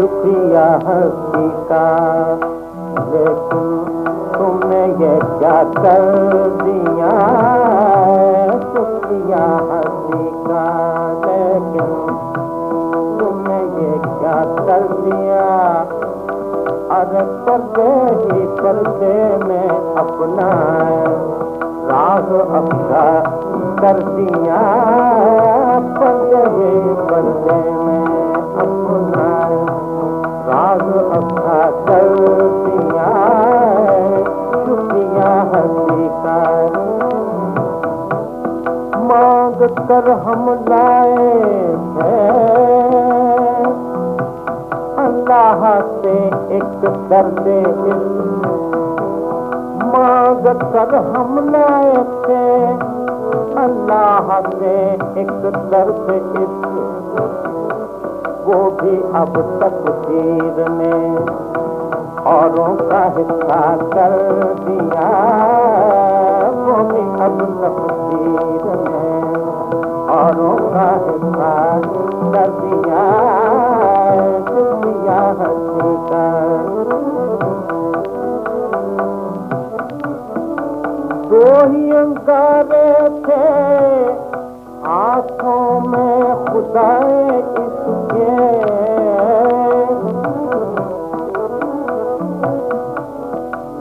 शुक्रिया हस्ती का। लेकिन तुमने ये क्या कर दिया शुक्रिया हस्ती का लेकिन तुमने ये क्या कर दिया? अरे पर्दे ही पर्दे में अपना राग अपना कर दिया पर्दे ही मांग कर हम लाए अल्लाह से एक दर्द मांग कर हम लाए थे अल्लाह से एक दर्द वो भी अब तक तीर ने औरों का हिस्सा कर दिया वो भी अब तक तीर ने औरों का हिस्सा कर दिया दो ही अंकारे थे आंखों में खुदाए इसके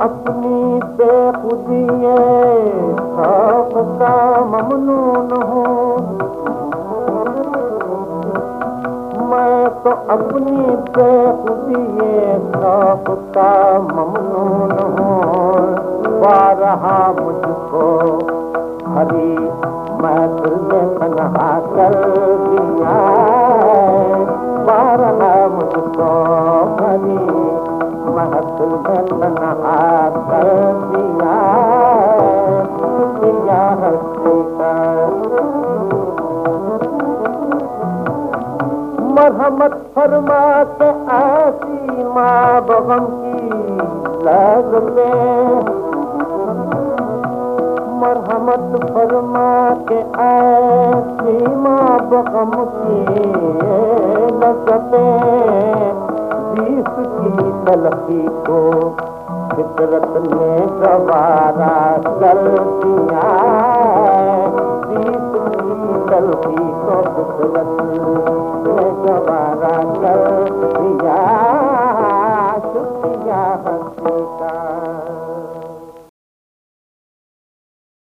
अपनी बेखुदिए खौफ का ममनून हूँ। मैं तो अपनी बेखुदिए खौफ का ममनून हूँ। बारहा मुझको हरी मैं में तनहा कर दिया बारहा मुझको हरी मरहमत फरमा के ऐसी माँ बगम की लग में मरहमत फरमा के ऐसी माँ बगम की लगते हदीस की तलफी को फितरत ने गवारा कर दिया हदीस की तलफी को फितरत ने गवारा कर दिया